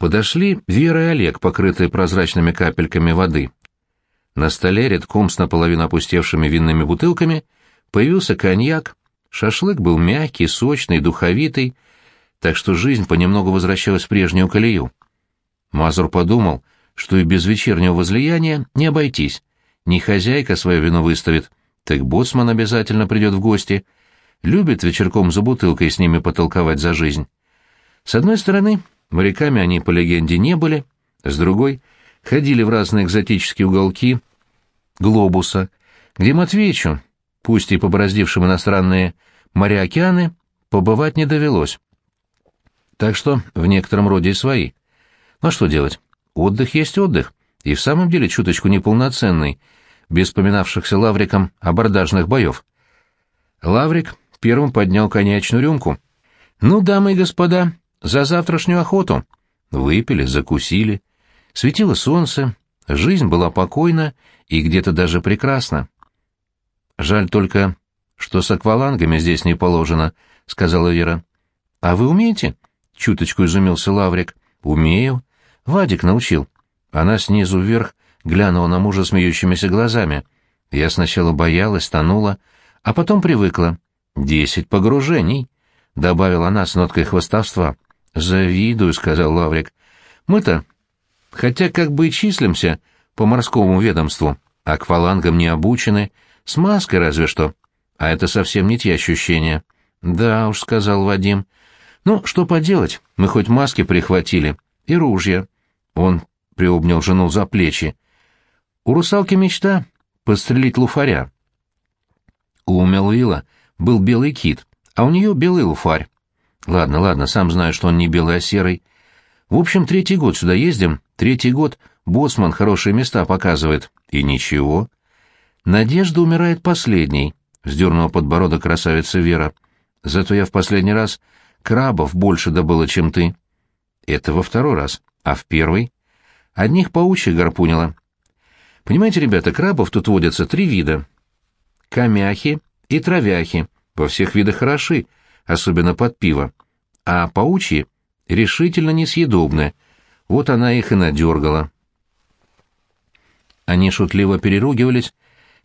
Подошли Вера и Олег, покрытые прозрачными капельками воды. На столе, редком с наполовину опустевшими винными бутылками, появился коньяк, шашлык был мягкий, сочный, духовитый, так что жизнь понемногу возвращалась в прежнюю колею. Мазур подумал, что и без вечернего возлияния не обойтись. Не хозяйка свое вино выставит, так боцман обязательно придет в гости. Любит вечерком за бутылкой с ними потолковать за жизнь. С одной стороны, моряками они, по легенде, не были, с другой — ходили в разные экзотические уголки глобуса, где Матвеичу, пусть и побороздившим иностранные моря-океаны, побывать не довелось. Так что в некотором роде и свои. Но что делать? Отдых есть отдых, и в самом деле чуточку неполноценный, без вспоминавшихся Лавриком абордажных боев. Лаврик первым поднял коньячную рюмку. «Ну, дамы и господа, за завтрашнюю охоту!» Выпили, закусили. Светило солнце, жизнь была покойна и где-то даже прекрасна. «Жаль только, что с аквалангами здесь не положено», — сказала Вера. «А вы умеете?» — чуточку изумился Лаврик. «Умею. Вадик научил. Она снизу вверх глянула на мужа смеющимися глазами. Я сначала боялась, тонула, а потом привыкла. «Десять погружений», — добавила она с ноткой хвостовства. «Завидую», — сказал Лаврик. «Мы-то, хотя как бы и числимся по морскому ведомству, аквалангам не обучены, с маской разве что. А это совсем не те ощущения». «Да уж», — сказал Вадим. «Ну, что поделать, мы хоть маски прихватили, и ружья». Он приобнял жену за плечи. У русалки мечта — подстрелить луфаря. У Мелвилла был белый кит, а у нее белый луфарь. Ладно, ладно, сам знаю, что он не белый, а серый. В общем, третий год сюда ездим, третий год боссман хорошие места показывает. И ничего. Надежда умирает последней, — вздернула подбородок красавица Вера. Зато я в последний раз крабов больше добыла, чем ты. Это во второй раз. А в первый? Одних паучьих гарпунила. Понимаете, ребята, крабов тут водятся три вида. Камяхи и травяхи. Во всех видах хороши, особенно под пиво. А паучьи решительно несъедобны. Вот она их и надергала. Они шутливо переругивались,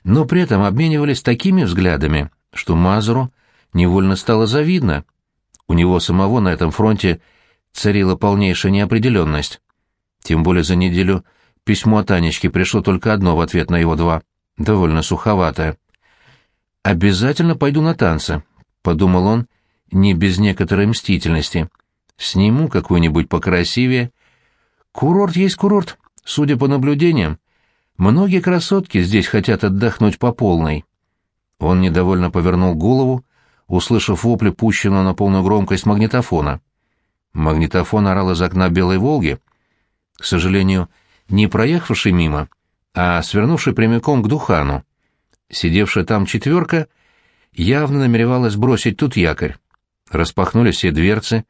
но при этом обменивались такими взглядами, что Мазуру невольно стало завидно. У него самого на этом фронте царила полнейшая неопределенность. Тем более за неделю письмо от Анечки пришло только одно в ответ на его два, довольно суховатое. «Обязательно пойду на танцы», — подумал он, не без некоторой мстительности. «Сниму какую-нибудь покрасивее. Курорт есть курорт, судя по наблюдениям. Многие красотки здесь хотят отдохнуть по полной». Он недовольно повернул голову, услышав вопли пущенного на полную громкость магнитофона. Магнитофон орал из окна Белой Волги, к сожалению, не проехавший мимо, а свернувший прямиком к Духану. Сидевшая там четверка явно намеревалась бросить тут якорь. Распахнулись все дверцы.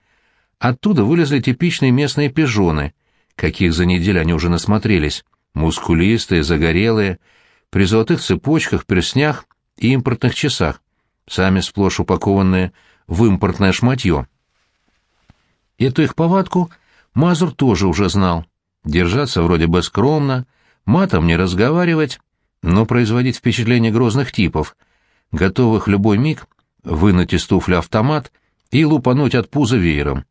Оттуда вылезли типичные местные пижоны, каких за неделю они уже насмотрелись. Мускулистые, загорелые, при золотых цепочках, перстнях и импортных часах, сами сплошь упакованные в импортное шматье. Эту их повадку Мазур тоже уже знал. Держаться вроде бы скромно, матом не разговаривать, но производить впечатление грозных типов, готовых любой миг вынуть из туфля автомат и лупануть от пуза веером.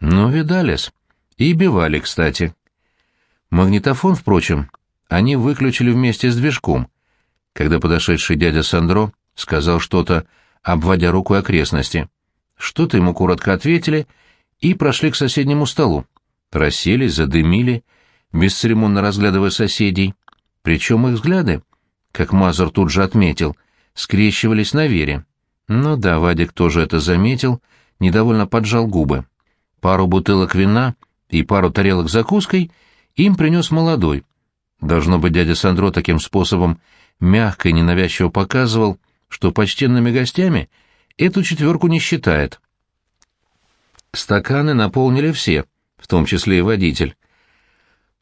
Но видались. И бивали, кстати. Магнитофон, впрочем, они выключили вместе с движком, когда подошедший дядя Сандро сказал что-то, обводя рукой окрестности. Что-то ему коротко ответили — и прошли к соседнему столу. Расселись, задымили, бесцеремонно разглядывая соседей. Причем их взгляды, как Мазур тут же отметил, скрещивались на вере. Ну да, Вадик тоже это заметил, недовольно поджал губы. Пару бутылок вина и пару тарелок закуской им принес молодой. Должно быть, дядя Сандро таким способом мягко и ненавязчиво показывал, что почтенными гостями эту четверку не считает. Стаканы наполнили все, в том числе и водитель.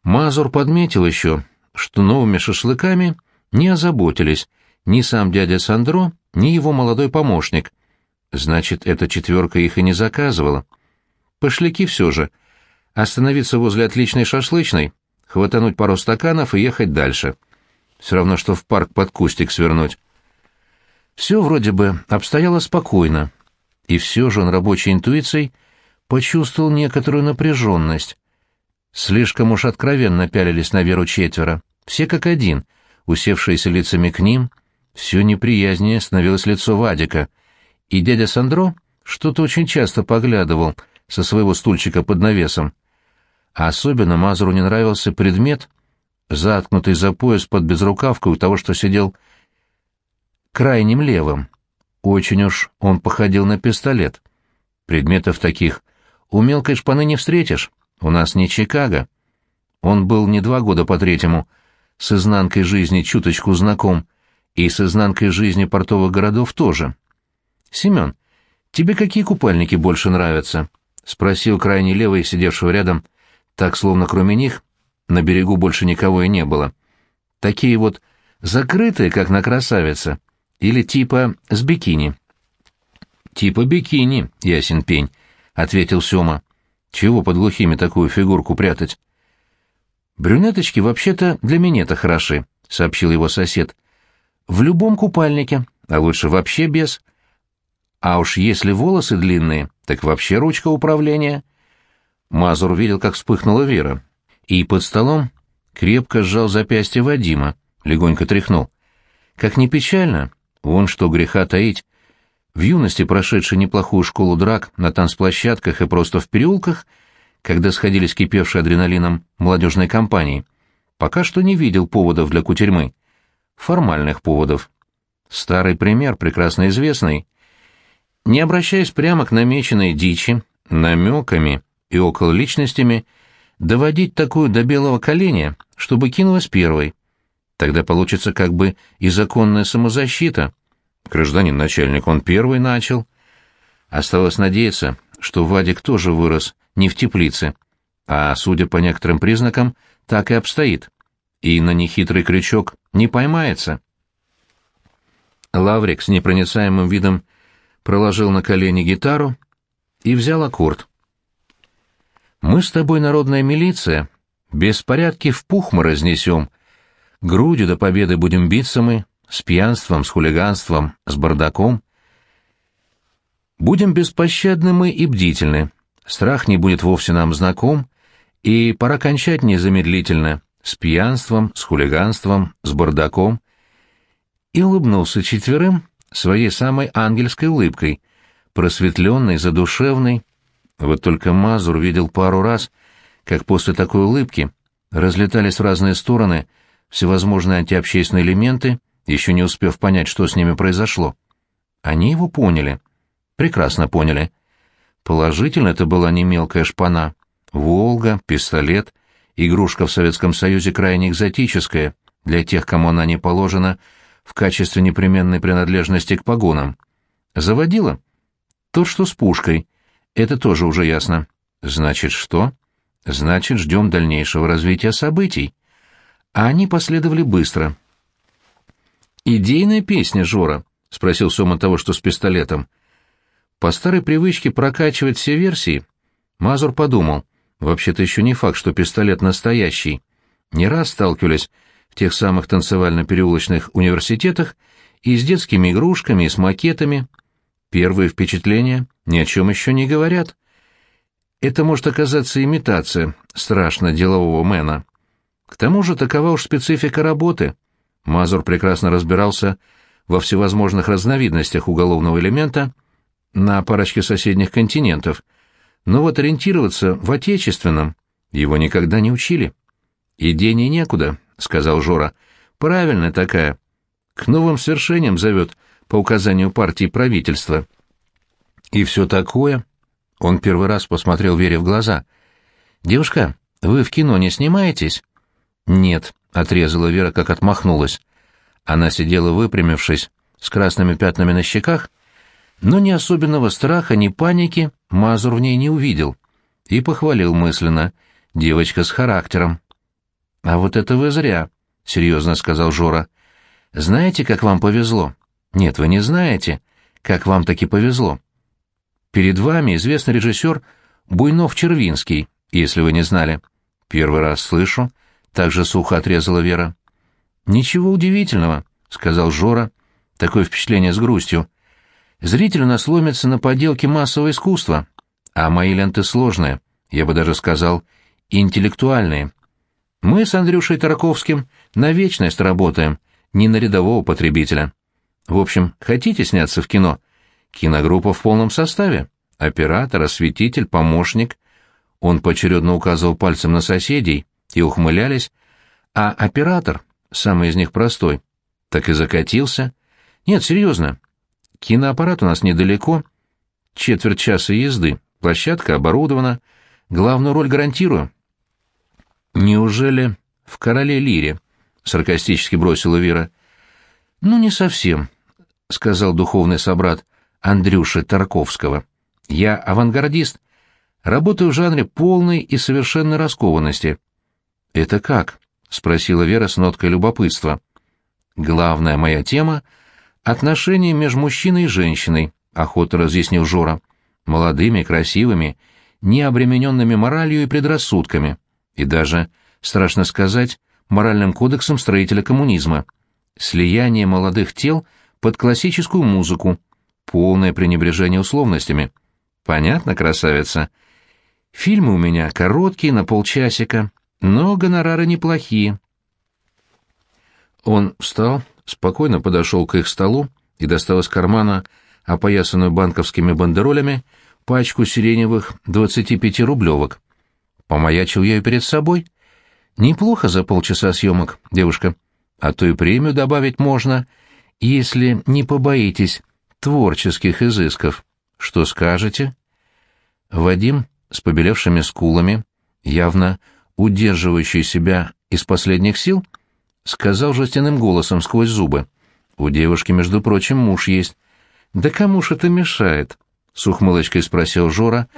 Мазур подметил еще, что новыми шашлыками не озаботились ни сам дядя Сандро, ни его молодой помощник. Значит, эта четверка их и не заказывала. Пошляки все же. остановиться возле отличной шашлычной, хватануть пару стаканов и ехать дальше. Все равно, что в парк под кустик свернуть. Все вроде бы обстояло спокойно, и все же он рабочей интуицией почувствовал некоторую напряженность. Слишком уж откровенно пялились на Веру четверо, все как один, усевшиеся лицами к ним, все неприязнее становилось лицо Вадика, и дядя Сандро что-то очень часто поглядывал со своего стульчика под навесом. А особенно Мазуру не нравился предмет, заткнутый за пояс под безрукавкой у того, что сидел крайним левым. Очень уж он походил на пистолет. Предметов таких у мелкой шпаны не встретишь, у нас не Чикаго. Он был не два года по третьему, с изнанкой жизни чуточку знаком, и с изнанкой жизни портовых городов тоже. «Семен, тебе какие купальники больше нравятся?» — спросил крайний левый, сидевшего рядом, так, словно кроме них, на берегу больше никого и не было. «Такие вот закрытые, как на красавице, или типа с бикини?» «Типа бикини, ясен пень», — ответил Сёма. «Чего под глухими такую фигурку прятать?» «Брюнеточки вообще-то для минета хороши», — сообщил его сосед. «В любом купальнике, а лучше вообще без. А уж если волосы длинные, так вообще ручка управления». Мазур видел, как вспыхнула Вера, и под столом крепко сжал запястье Вадима, легонько тряхнул. Как ни печально, вон что греха таить, в юности прошедший неплохую школу драк на танцплощадках и просто в переулках, когда сходились кипевшие адреналином молодежной компании, пока что не видел поводов для кутерьмы. Формальных поводов. Старый пример, прекрасно известный. Не обращаясь прямо к намеченной дичи, намеками и около личностями, доводить такую до белого коленя, чтобы кинулась первой. Тогда получится как бы и законная самозащита — Гражданин начальник, он первый начал. Осталось надеяться, что Вадик тоже вырос не в теплице, а, судя по некоторым признакам, так и обстоит. И на нехитрый крючок не поймается. Лаврик с непроницаемым видом проложил на колени гитару и взял аккорд. «Мы с тобой народная милиция, беспорядки в пух мы разнесем, грудью до победы будем биться мы, с пьянством, с хулиганством, с бардаком. Будем беспощадны мы и бдительны, страх не будет вовсе нам знаком, и пора кончать незамедлительно, с пьянством, с хулиганством, с бардаком. И улыбнулся четверым своей самой ангельской улыбкой, просветленной, задушевной. Вот только Мазур видел пару раз, как после такой улыбки разлетались в разные стороны всевозможные антиобщественные элементы, еще не успев понять, что с ними произошло. Они его поняли. Прекрасно поняли. Положительно это была не мелкая шпана. Волга, пистолет, игрушка в Советском Союзе крайне экзотическая, для тех, кому она не положена, в качестве непременной принадлежности к погонам. Заводила? Тот, что с пушкой. Это тоже уже ясно. Значит, что? Значит, ждем дальнейшего развития событий. А они последовали быстро — «Идейная песня, Жора?» — спросил Сома того, что с пистолетом. По старой привычке прокачивать все версии, Мазур подумал, вообще-то еще не факт, что пистолет настоящий. Не раз сталкивались тех самых танцевально-переулочных университетах и с детскими игрушками, и с макетами. Первые впечатления ни о чем еще не говорят. Это может оказаться имитация страшно делового мэна. К тому же такова уж специфика работы — Мазур прекрасно разбирался во всевозможных разновидностях уголовного элемента на парочке соседних континентов, но вот ориентироваться в отечественном его никогда не учили. «И день и некуда», — сказал Жора. «Правильная такая. К новым свершениям зовет по указанию партии правительства». «И все такое?» Он первый раз посмотрел Вере в глаза. «Девушка, вы в кино не снимаетесь?» «Нет», отрезала Вера, как отмахнулась. Она сидела выпрямившись, с красными пятнами на щеках, но ни особенного страха, ни паники Мазур в ней не увидел и похвалил мысленно. Девочка с характером. «А вот это вы зря», — серьезно сказал Жора. «Знаете, как вам повезло?» «Нет, вы не знаете, как вам таки повезло. Перед вами известный режиссер Буйнов-Червинский, если вы не знали. Первый раз слышу, так же сухо отрезала Вера. Ничего удивительного, сказал Жора, такое впечатление с грустью. Зритель у нас ломится на поделки массового искусства, а мои ленты сложные, я бы даже сказал, интеллектуальные. Мы с Андрюшей Тараковским на вечность работаем, не на рядового потребителя. В общем, хотите сняться в кино? Киногруппа в полном составе. Оператор, осветитель, помощник. Он поочередно указывал пальцем на соседей, и ухмылялись, а оператор, самый из них простой, так и закатился. Нет, серьезно. Киноаппарат у нас недалеко, четверть часа езды, площадка оборудована, главную роль гарантирую. Неужели в «Короле Лире»? — саркастически бросила Вера. «Ну, не совсем», — сказал духовный собрат Андрюши Тарковского. «Я авангардист, работаю в жанре полной и совершенной раскованности». «Это как?» — спросила Вера с ноткой любопытства. «Главная моя тема — отношения между мужчиной и женщиной», — охотно разъяснил Жора. «Молодыми, красивыми, не обремененными моралью и предрассудками, и даже, страшно сказать, моральным кодексом строителя коммунизма. Слияние молодых тел под классическую музыку, полное пренебрежение условностями. Понятно, красавица? Фильмы у меня короткие, на полчасика, но гонорары неплохие. Он встал, спокойно подошел к их столу и достал из кармана, опоясанную банковскими бандеролями, пачку сиреневых 25-рублевок. Помаячил я ее перед собой. Неплохо за полчаса съемок, девушка. А то и премию добавить можно, если не побоитесь творческих изысков. Что скажете? Вадим с побелевшими скулами, явно удерживающий себя из последних сил, сказал жестяным голосом сквозь зубы. «У девушки, между прочим, муж есть». «Да кому ж это мешает?» — с ухмылочкой спросил Жора,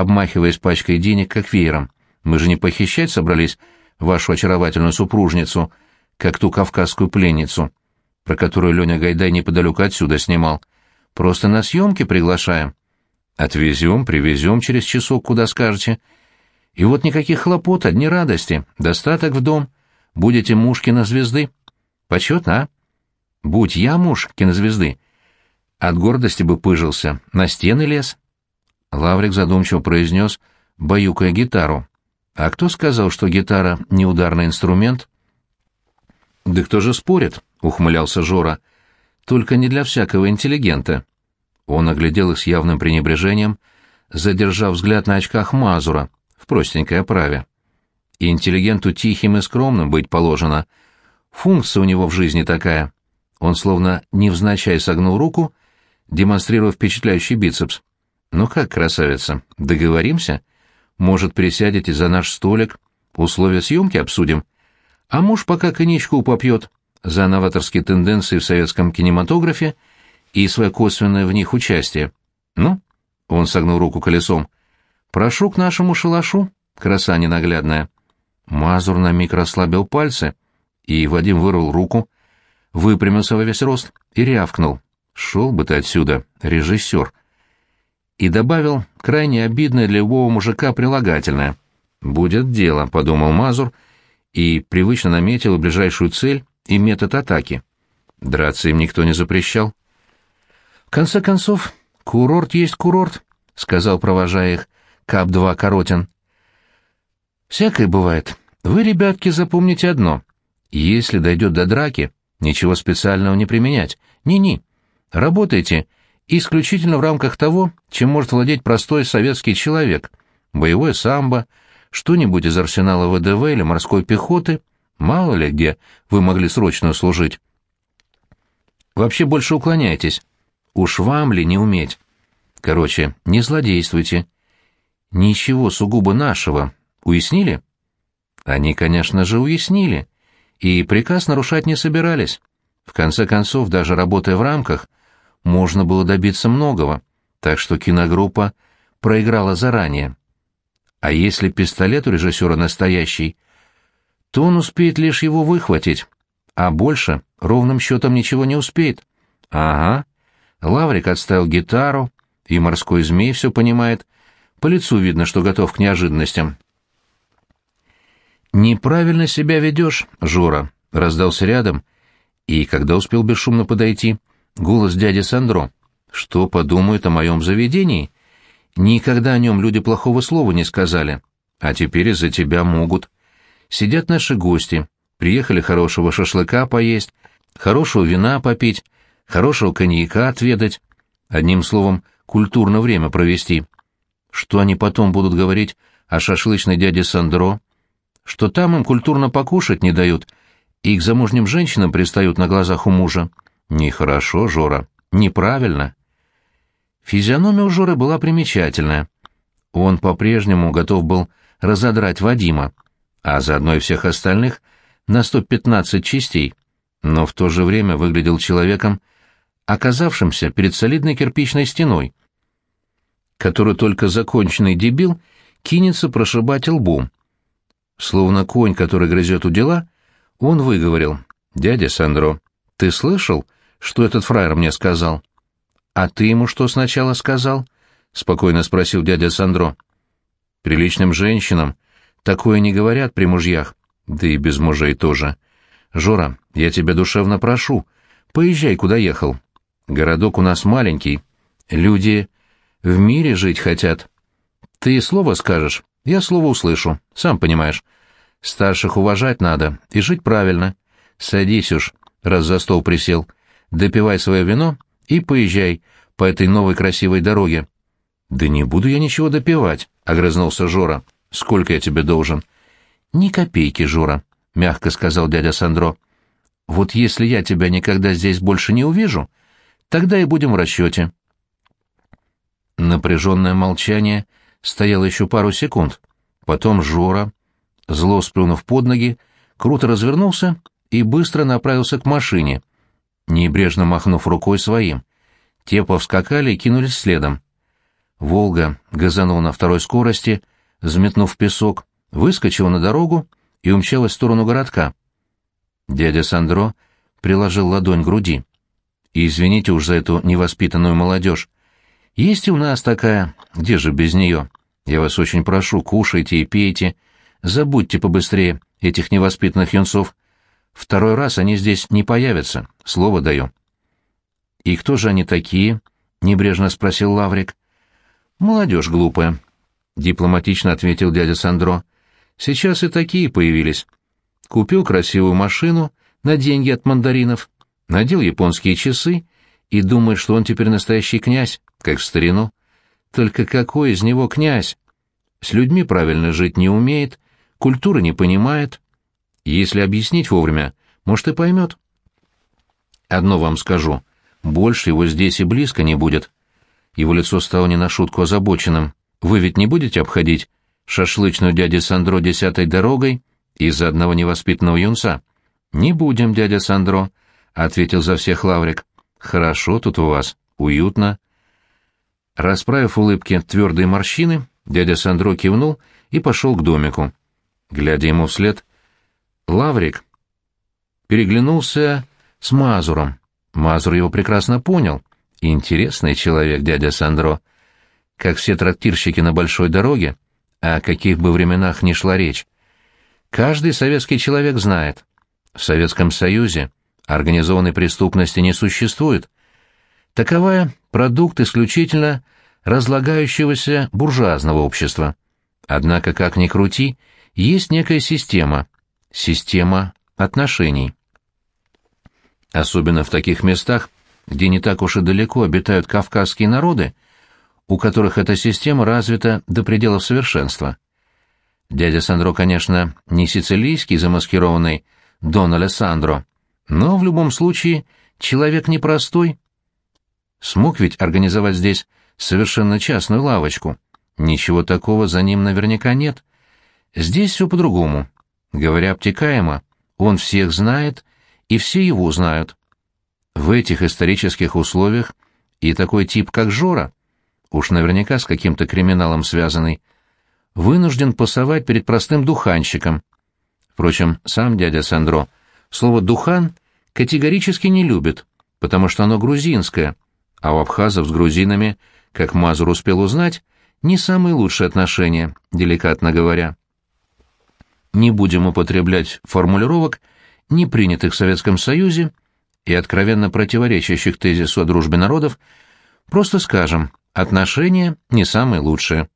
обмахиваясь пачкой денег как веером. «Мы же не похищать собрались вашу очаровательную супружницу, как ту кавказскую пленницу, про которую Леня Гайдай неподалеку отсюда снимал. Просто на съемки приглашаем. Отвезем, привезем через часок, куда скажете. И вот никаких хлопот, одни радости, достаток в дом. Будете муж кинозвезды. Почетно, а? Будь я муж кинозвезды. От гордости бы пыжился, на стены лез. Лаврик задумчиво произнес, баюкая гитару. А кто сказал, что гитара — не ударный инструмент? «Да кто же спорит?» — ухмылялся Жора. «Только не для всякого интеллигента». Он оглядел их с явным пренебрежением, задержав взгляд на очках Мазура в простенькой оправе. И интеллигенту тихим и скромным быть положено. Функция у него в жизни такая. Он словно невзначай согнул руку, демонстрируя впечатляющий бицепс. «Ну как, красавица, договоримся? Может, присядете за наш столик, условия съемки обсудим? А муж пока коньячку попьет за новаторские тенденции в советском кинематографе и свое косвенное в них участие. Ну?» Он согнул руку колесом. «Прошу к нашему шалашу, краса ненаглядная». Мазур на миг расслабил пальцы, и Вадим вырвал руку, выпрямился во весь рост и рявкнул. «Шел бы ты отсюда, режиссер!» И добавил крайне обидное для любого мужика прилагательное. «Будет дело», — подумал Мазур, и привычно наметил ближайшую цель и метод атаки. Драться им никто не запрещал. «В конце концов, курорт есть курорт», — сказал, провожая их, Кап-2 Коротин. «Всякое бывает. Вы, ребятки, запомните одно. Если дойдет до драки, ничего специального не применять. Ни-ни. Работайте исключительно в рамках того, чем может владеть простой советский человек. Боевое самбо, что-нибудь из арсенала ВДВ или морской пехоты, мало ли где вы могли срочно служить. Вообще больше уклоняйтесь. Уж вам ли не уметь? Короче, не злодействуйте. Ничего сугубо нашего. Уяснили? Они, конечно же, уяснили. И приказ нарушать не собирались. В конце концов, даже работая в рамках, можно было добиться многого, так что киногруппа проиграла заранее. А если пистолет у режиссера настоящий, то он успеет лишь его выхватить, а больше ровным счетом ничего не успеет. Ага. Лаврик отставил гитару, и морской змей все понимает. По лицу видно, что готов к неожиданностям. «Неправильно себя ведешь, Жора», — раздался рядом, и, когда успел бесшумно подойти, голос дяди Сандро. «Что подумают о моем заведении? Никогда о нем люди плохого слова не сказали, а теперь из-за тебя могут. Сидят наши гости, приехали хорошего шашлыка поесть, хорошего вина попить, хорошего коньяка отведать, одним словом, культурно время провести. Что они потом будут говорить о шашлычной дяде Сандро?» что там им культурно покушать не дают, и к замужним женщинам пристают на глазах у мужа. Нехорошо, Жора, неправильно. Физиономия у Жоры была примечательная. Он по-прежнему готов был разодрать Вадима, а заодно и всех остальных на 115 частей, но в то же время выглядел человеком, оказавшимся перед солидной кирпичной стеной, которую только законченный дебил кинется прошибать лбом. Словно конь, который грызет у дела, он выговорил. «Дядя Сандро, ты слышал, что этот фраер мне сказал?» «А ты ему что сначала сказал?» — спокойно спросил дядя Сандро. «Приличным женщинам такое не говорят при мужьях, да и без мужей тоже. Жора, я тебя душевно прошу, поезжай, куда ехал. Городок у нас маленький, люди в мире жить хотят. Ты слово скажешь, я слово услышу, сам понимаешь. Старших уважать надо и жить правильно. Садись уж, раз за стол присел, допивай свое вино и поезжай по этой новой красивой дороге. Да не буду я ничего допивать, огрызнулся Жора. Сколько я тебе должен? Ни копейки, Жора, мягко сказал дядя Сандро. Вот если я тебя никогда здесь больше не увижу, тогда и будем в расчете. Напряженное молчание стояло еще пару секунд. Потом Жора, зло сплюнув под ноги, круто развернулся и быстро направился к машине, небрежно махнув рукой своим. Те повскакали и кинулись следом. «Волга» газанул на второй скорости, взметнув песок, выскочила на дорогу и умчалась в сторону городка. Дядя Сандро приложил ладонь к груди. «Извините уж за эту невоспитанную молодежь. Есть и у нас такая, где же без нее? Я вас очень прошу, кушайте и пейте, Забудьте побыстрее этих невоспитанных юнцов. Второй раз они здесь не появятся, слово даю. — И кто же они такие? — небрежно спросил Лаврик. — Молодежь глупая, — дипломатично ответил дядя Сандро. — Сейчас и такие появились. Купил красивую машину на деньги от мандаринов, надел японские часы и думает, что он теперь настоящий князь, как в старину. Только какой из него князь? С людьми правильно жить не умеет, культуры не понимает. Если объяснить вовремя, может, и поймет. Одно вам скажу, больше его здесь и близко не будет. Его лицо стало не на шутку озабоченным. Вы ведь не будете обходить шашлычную дяди Сандро десятой дорогой из-за одного невоспитанного юнца? Не будем, дядя Сандро, — ответил за всех Лаврик. Хорошо тут у вас, уютно. Расправив улыбки твердые морщины, дядя Сандро кивнул и пошел к домику. Глядя ему вслед, Лаврик переглянулся с Мазуром. Мазур его прекрасно понял. Интересный человек, дядя Сандро. Как все трактирщики на большой дороге, о каких бы временах ни шла речь. Каждый советский человек знает. В Советском Союзе организованной преступности не существует. Таковая продукт исключительно разлагающегося буржуазного общества. Однако, как ни крути, есть некая система, система отношений. Особенно в таких местах, где не так уж и далеко обитают кавказские народы, у которых эта система развита до пределов совершенства. Дядя Сандро, конечно, не сицилийский замаскированный Дон Алессандро, но в любом случае человек непростой. Смог ведь организовать здесь совершенно частную лавочку. Ничего такого за ним наверняка нет. Здесь все по-другому. Говоря обтекаемо, он всех знает, и все его знают. В этих исторических условиях и такой тип, как Жора, уж наверняка с каким-то криминалом связанный, вынужден пасовать перед простым духанщиком. Впрочем, сам дядя Сандро слово «духан» категорически не любит, потому что оно грузинское, а у абхазов с грузинами, как Мазур успел узнать, не самые лучшие отношения, деликатно говоря. Не будем употреблять формулировок, не принятых в Советском Союзе и откровенно противоречащих тезису о дружбе народов, просто скажем, отношения не самые лучшие.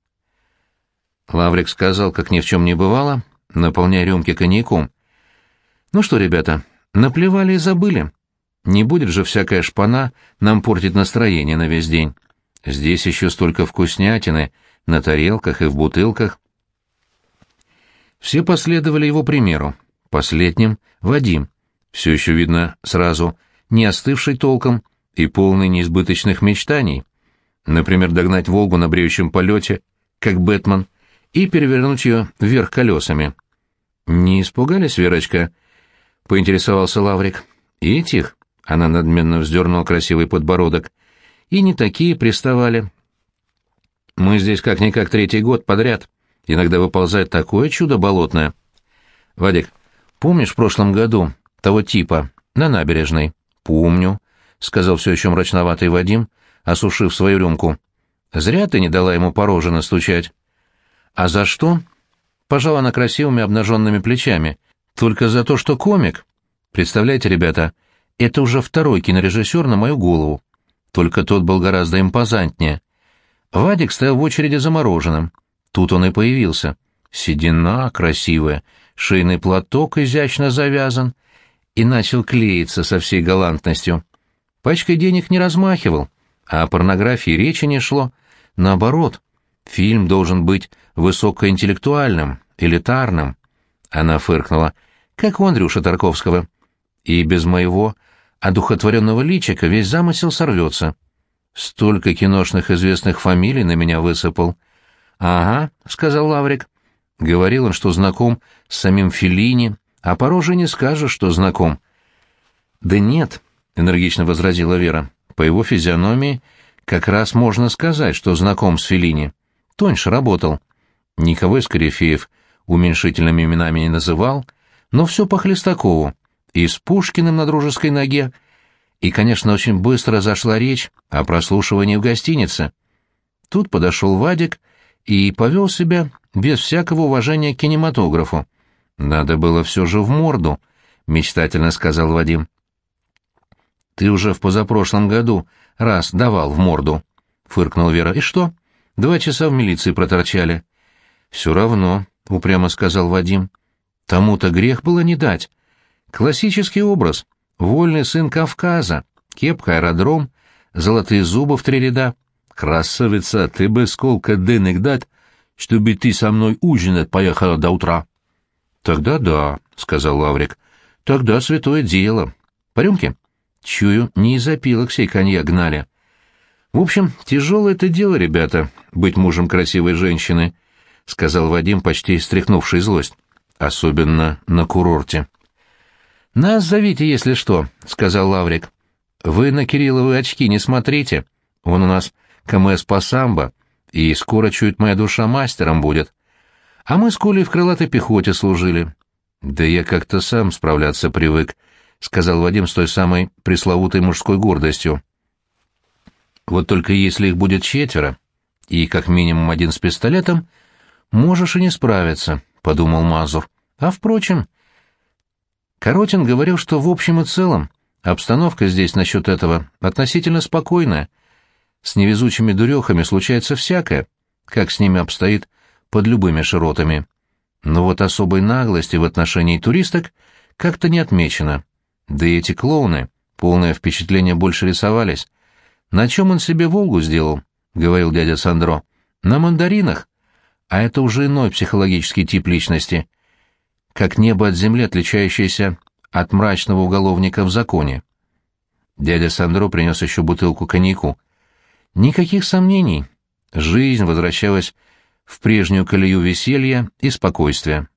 Лаврик сказал, как ни в чем не бывало, наполняя рюмки коньяком. «Ну что, ребята, наплевали и забыли. Не будет же всякая шпана нам портить настроение на весь день. Здесь еще столько вкуснятины, на тарелках и в бутылках». Все последовали его примеру. Последним — Вадим. Все еще видно сразу, не остывший толком и полный неизбыточных мечтаний. Например, догнать «Волгу» на бреющем полете, как Бэтмен, и перевернуть ее вверх колесами. «Не испугались, Верочка?» — поинтересовался Лаврик. «И этих?» — она надменно вздернула красивый подбородок. «И не такие приставали». «Мы здесь как-никак третий год подряд. Иногда выползает такое чудо болотное». «Вадик, помнишь в прошлом году того типа на набережной?» «Помню», — сказал все еще мрачноватый Вадим, осушив свою рюмку. «Зря ты не дала ему по роже настучать». «А за что?» Пожала она красивыми обнаженными плечами. «Только за то, что комик. Представляете, ребята, это уже второй кинорежиссер на мою голову. Только тот был гораздо импозантнее. Вадик стоял в очереди за мороженым. Тут он и появился. Седина красивая, шейный платок изящно завязан и начал клеиться со всей галантностью. Пачкой денег не размахивал, а о порнографии речи не шло. Наоборот, фильм должен быть высокоинтеллектуальным, элитарным. Она фыркнула, как у Андрюша Тарковского. И без моего одухотворенного личика весь замысел сорвется. Столько киношных известных фамилий на меня высыпал. «Ага», — сказал Лаврик. Говорил он, что знаком с самим Феллини, а по роже не скажешь, что знаком. «Да нет», — энергично возразила Вера, — «по его физиономии как раз можно сказать, что знаком с Феллини. Тоньше работал. Никого из корифеев уменьшительными именами не называл, но все по Хлестакову, и с Пушкиным на дружеской ноге, и, конечно, очень быстро зашла речь о прослушивании в гостинице. Тут подошел Вадик и повел себя без всякого уважения к кинематографу. «Надо было все же в морду», — мечтательно сказал Вадим. «Ты уже в позапрошлом году раз давал в морду», — фыркнул Вера. «И что? Два часа в милиции проторчали». «Все равно», — упрямо сказал Вадим. «Тому-то грех было не дать. Классический образ. Вольный сын Кавказа, кепка, аэродром, золотые зубы в три ряда. Красавица, ты бы сколько денег дать, чтобы ты со мной ужинать поехала до утра?» «Тогда да», — сказал Лаврик. «Тогда святое дело. По рюмке?» «Чую, не из опилок сей коньяк гнали». «В общем, тяжелое это дело, ребята, быть мужем красивой женщины», — сказал Вадим, почти стряхнувший злость. «Особенно на курорте». «Нас зовите, если что», — сказал Лаврик. «Вы на Кирилловы очки не смотрите. Он у нас КМС по самбо, и скоро, чует моя душа, мастером будет. А мы с Колей в крылатой пехоте служили». «Да я как-то сам справляться привык», — сказал Вадим с той самой пресловутой мужской гордостью. «Вот только если их будет четверо, и как минимум один с пистолетом, можешь и не справиться», — подумал Мазур. «А впрочем...» Коротин говорил, что в общем и целом обстановка здесь насчет этого относительно спокойная. С невезучими дурехами случается всякое, как с ними обстоит под любыми широтами. Но вот особой наглости в отношении туристок как-то не отмечено. Да и эти клоуны, полное впечатление, больше рисовались. «На чем он себе Волгу сделал?» — говорил дядя Сандро. «На мандаринах. А это уже иной психологический тип личности. Как небо от земли, отличающееся от мрачного уголовника в законе». Дядя Сандро принес еще бутылку коньяку. Никаких сомнений. Жизнь возвращалась в прежнюю колею веселья и спокойствия.